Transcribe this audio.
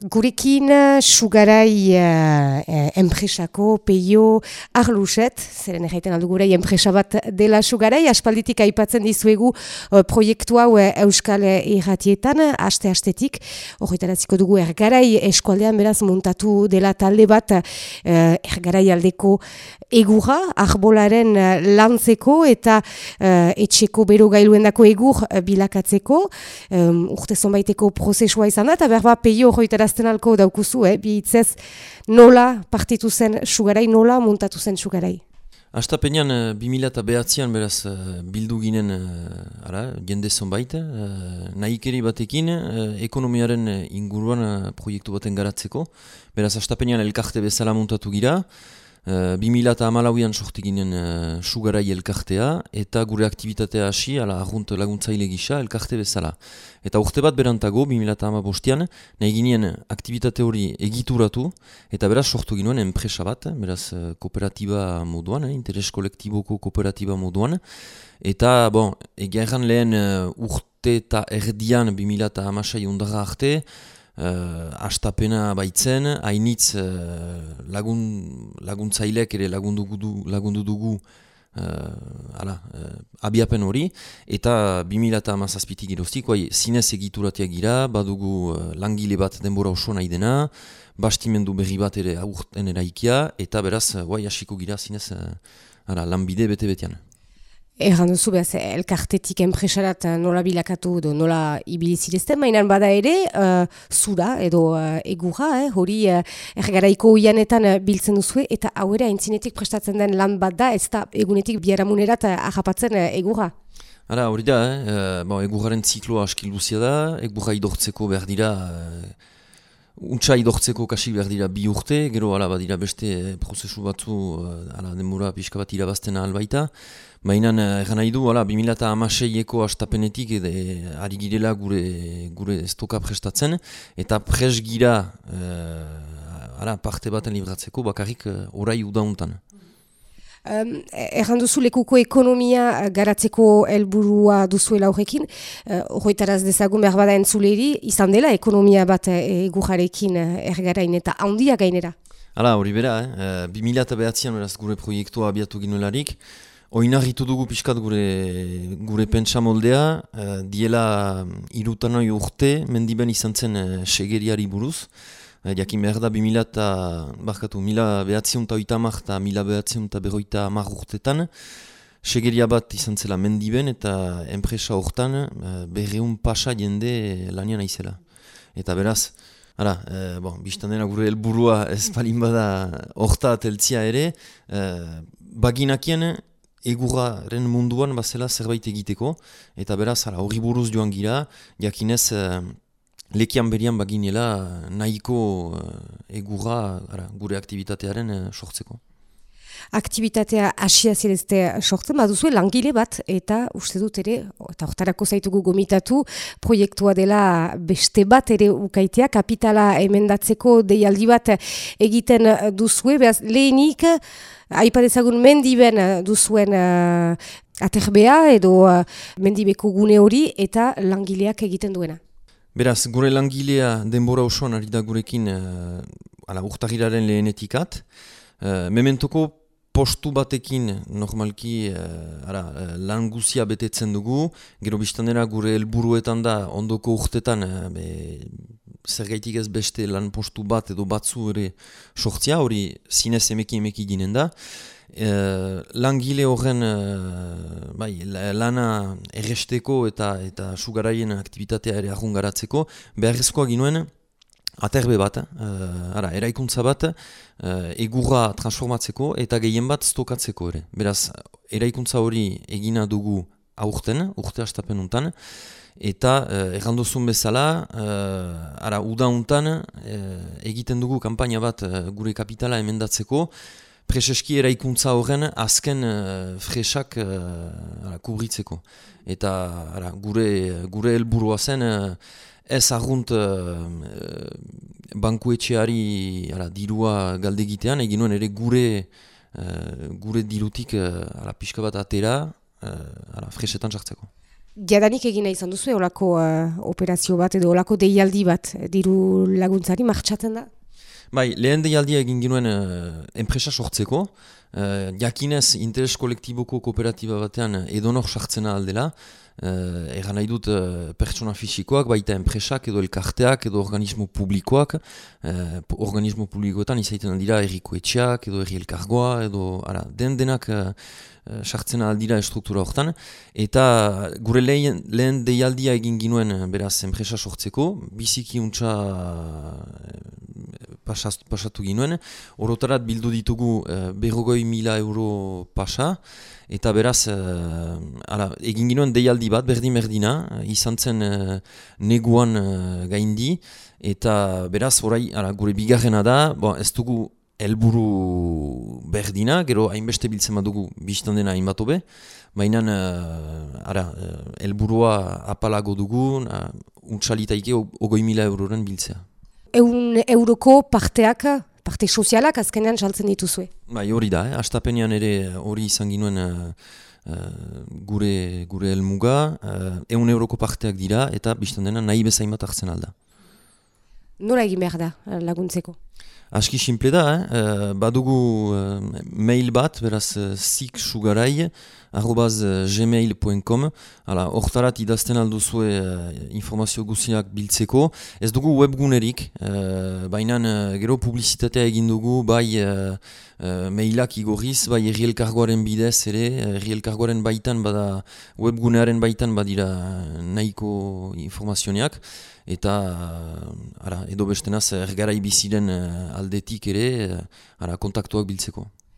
Gurekin eh, sugarai uh, enpresako peio arluset, zeren erraiten aldu gurei enpresa bat dela sugarai, aspalditik aipatzen dizuegu uh, proiektu hau Euskal Irratietan, aste-astetik, horretaratziko dugu ergarai eskualdean beraz muntatu dela talde bat uh, ergarai aldeko egurra, arbolaren lantzeko eta uh, etxeko bero gailuendako egur bilakatzeko, um, urte zonbaiteko prozesua izan da, eta berba peio horretara zehazten alko daukuzu, eh? bi hitzez nola partitu zen sugarai, nola muntatu zen sugarai? Astapenean, 2000 eta behatzean beraz eh, bildu ginen uh, ara, jende zonbait, nahikeri batekin ekonomiaren inguruan proiektu baten garatzeko. Beraz, astapenean elkarte bezala muntatu gira, Uh, 2000 eta amalauian sorti ginen uh, sugarai elkartea eta gure aktivitatea hasi ala argunt laguntzaile gisa elkarte bezala. Eta urte bat berantago, 2000 eta amabostian, nahi ginen aktivitate hori egituratu eta beraz sortu ginen enpresa bat, beraz uh, kooperatiba moduan, eh, interes kolektiboko kooperatiba moduan. Eta, bon, egeran lehen uh, urte eta erdian 2000 eta arte, uh, astapena baitzen, hainitz uh, lagun, laguntzailek ere lagundu, lagundu dugu uh, ala, uh, abiapen hori, eta 2000 eta amazazpitik iroztik, zinez egituratia gira, badugu uh, langile bat denbora oso nahi dena, bastimendu berri bat ere aurten eraikia, eta beraz, guai hasiko gira zinez uh, ala, lanbide bete-betean. Erran duzu behaz, elkartetik enpresarat eh, nola bilakatu edo nola ibilizirezten, mainan bada ere, uh, zura edo uh, egurra, eh, hori uh, ergaraiko uianetan uh, biltzen duzu, eta hau ere haintzinetik prestatzen den lan bat da, ez da egunetik biaramunerat uh, ahapatzen uh, egurra. Hala, hori da, eh? bon, egurraren zikloa askil da, egurra idortzeko behar dira, Untsa idortzeko kasi behar dira bi urte, gero ala badira beste prozesu batzu ala denbora pixka bat irabazten albaita. Baina egan nahi du, ala, 2006eko astapenetik edo ari girela gure, gure estoka prestatzen, eta pres gira ala, parte baten libratzeko bakarrik orai udauntan. Um, Erran duzu lekuko ekonomia eh, garatzeko helburua duzuela horrekin, horretaraz uh, dezagun behar bada entzuleri, izan dela ekonomia bat eh, egujarekin ergarain eta handia gainera? Hala, hori bera, eh? 2000 eta behatzean gure proiektua abiatu ginuelarik, Oinarritu dugu pixkat gure, gure pentsa moldea, diela irutanoi urte, mendiben izan zen segeriari buruz, Eh, jakin behar da, 2000 eta, barkatu, mila behatzion eta oita amak eta mila behatzion eta berroita amak urtetan, segeria bat izan zela mendiben eta enpresa hortan uh, berreun pasa jende lanian aizela. Eta beraz, ara, uh, bon, biztan gure helburua ez palin bada horta ateltzia ere, uh, baginakien egurraren munduan bazela zerbait egiteko, eta beraz, hori buruz joan gira, jakinez, lekian berian baginela nahiko uh, egurra ara, gure aktivitatearen uh, sortzeko. Aktivitatea asia zirezte sortzen, baduzu langile bat, eta uste dut ere, eta hortarako zaitugu gomitatu, proiektua dela beste bat ere ukaitea, kapitala emendatzeko deialdi bat egiten duzue, behaz lehenik, aipadezagun mendiben duzuen uh, aterbea edo uh, mendibeko gune hori eta langileak egiten duena. Beraz, gure langilea denbora osoan ari da gurekin uh, ala, urtagiraren lehenetikat. Uh, mementoko postu batekin normalki uh, ara, uh, lan guzia betetzen dugu. Gero biztanera gure helburuetan da ondoko urtetan uh, zer gaitik ez beste lan postu bat edo batzu ere sortzia, hori zinez emeki emeki ginen da. Uh, langile horren uh, bai, lana erresteko eta eta sugaraien aktivitatea ere ahun garatzeko, beharrezkoa ginuen aterbe bat, uh, ara, eraikuntza bat, uh, egurra transformatzeko eta gehien bat stokatzeko ere. Beraz, eraikuntza hori egina dugu aurten, urte astapen untan, eta uh, errandozun bezala, uh, ara, uda untan, egiten dugu kampaina bat gure kapitala emendatzeko, preseski eraikuntza horren azken uh, fresak uh, kubritzeko. Eta ara, gure, gure helburua zen uh, ez argunt uh, bankuetxeari ara, dirua galdegitean, egin nuen ere gure, uh, gure dirutik uh, ara, pixka bat atera uh, ara, fresetan sartzeko. Jadanik egina izan duzu, olako operazio bat edo olako deialdi bat, diru laguntzari martxatzen da? Bai, lehen deialdia egin ginuen uh, enpresa sortzeko, uh, jakinez interes kolektiboko kooperatiba batean edonor sartzena aldela, Uh, Egan nahi dut uh, pertsona fisikoak, baita enpresak edo elkarteak edo organismo publikoak. Uh, organismo publikoetan izaiten dira erriko etxeak edo erri elkargoa edo ara, den denak uh, sartzen aldira estruktura horretan. Eta gure lehen, lehen deialdia egin ginuen beraz enpresa sortzeko, biziki untsa pasatu ginuen. Orotarat bildu ditugu uh, berrogoi mila euro pasa, eta beraz, uh, ala, egin ginuen deialdi bat, berdin-berdina, uh, izan zen uh, neguan uh, gaindi, eta beraz, orai, ala, gure bigarrena da, bon, ez dugu helburu berdina, gero hainbeste biltzen badugu biztan dena hainbat obe, baina uh, ara, helburua apalago dugu, uh, untsalitaike ogoi mila euroren biltzea eun euroko parteak, parte sozialak azkenean saltzen dituzue. Bai, hori da, eh? astapenean ere hori izan ginuen uh, gure, gure elmuga, uh, eun euroko parteak dira eta biztan dena nahi bezain bat hartzen alda. Nora egin behar da laguntzeko? Aski simple da, eh? badugu mail bat, beraz uh, zik sugarai, arrobaz uh, gmail.com Hortarat idazten alduzue uh, informazio guziak biltzeko. Ez dugu webgunerik, uh, baina gero publizitatea egin dugu, bai mailak igorriz, bai erri elkargoaren bidez ere, erri elkargoaren baitan, bada webgunearen baitan badira nahiko informazioak eta ara, edo bestenaz ergarai biziren aldetik ere ara, kontaktuak biltzeko.